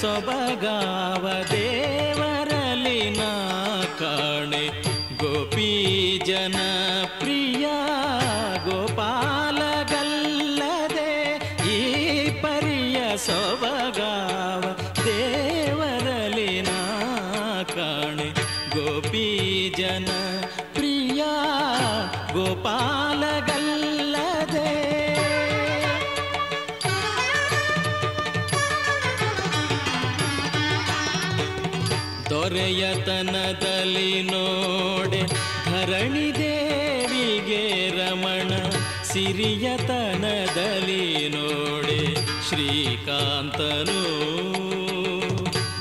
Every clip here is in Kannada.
ಸೊಬಗಾವ ದೇವರಲಿ ನಾ ಕಾಣೆ. ಗೋಪಿ ಜನ ಪ್ರಿಯ, ಗೋಪಾಲಗಲ್ಲದೆ ಈ ಪರಿಯ ಸೊಬಗಾವ ದೇವರಲಿ ನಾ ಕಾಣೆ. ಗೋಪಿ ಜನ ಪ್ರಿಯ ಗೋಪಾಲಗಲ್ಲದೆ ದೊರೆಯತನದಲ್ಲಿ ನೋಡೆ ಧರಣಿ ದೇವಿಗೆ ರಮಣ ಸಿರಿಯತನದಲ್ಲಿ ನೋಡೆ ಶ್ರೀಕಾಂತನು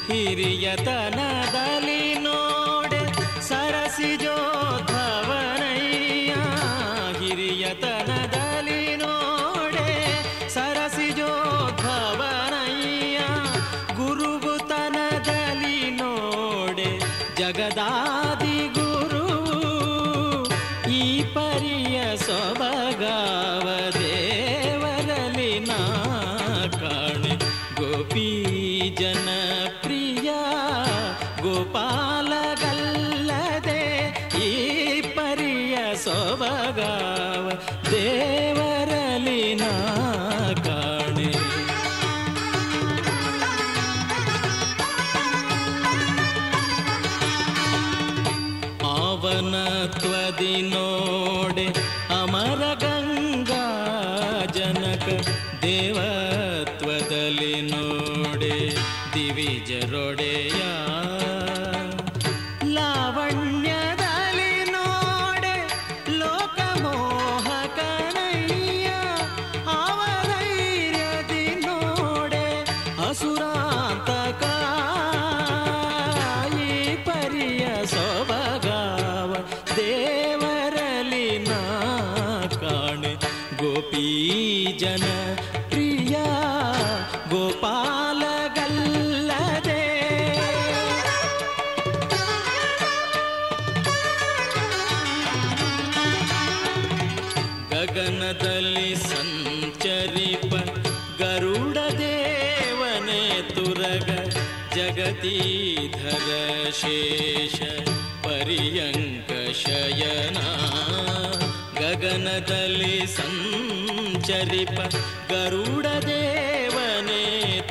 ಹಿರಿಯತನದಲ್ಲಿ ಜಗದಾದಿ ಗುರು, ಈ ಪರಿಯ ಸೊಬಗಾವ ದೇವರಲಿ ನಾ ಕಾಣೆ. ಗೋಪಿ ಜನ ಪ್ರಿಯ ಗೋಪಾಲಗಲ್ಲದೆ ಈ ಪರಿಯ ಸೊಬಗಾವ ದೇವರಲಿ ಆವನತ್ವದಿ ನೋಡೆ ಅಮರ ಗಂಗಾ ಜನಕ ದೇವತ್ವದಲ್ಲಿ ನೋಡೆ ದಿವಿಜರೊಡೆಯ ಲಾವಣ್ಯದಲ್ಲಿ ನೋಡೆ ಲೋಕಮೋಹಕನಯ್ಯ ಅಸುರಾಂತಕ ಪರಿಯ ಸೊಬಗಾವ ಗಗನದಲ್ಲಿ ಸಂಚರಿಪ ಗರುಡ ದೇವನೇ ತುರಗ ಜಗತೀಧರ ಶೇಷ ಪರ್ಯಂಕ ಶಯನ ಗಗನದಲ್ಲಿ ಸಂಚರಿಪ ಗರುಡ ದೇವನೇ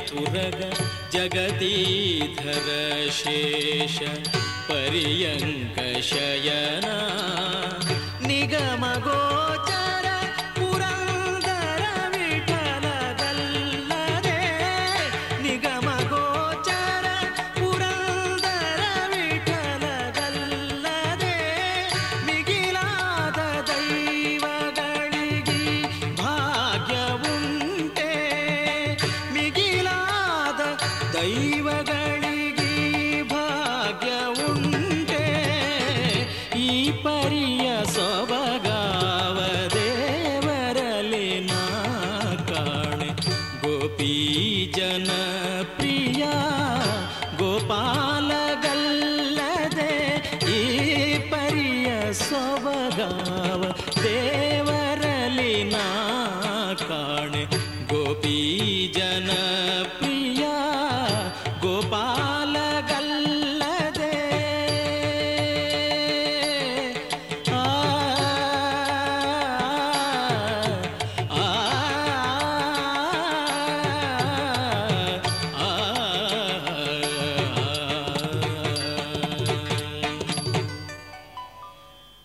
ತುರಗ ಜಗತೀಧರ ಶೇಷ ಪರ್ಯಂಕ ಶಯನ ನಿಗಮ गोपी जनप्रिया गोपा गलदे पर सोग दे वरलि नाण गोपी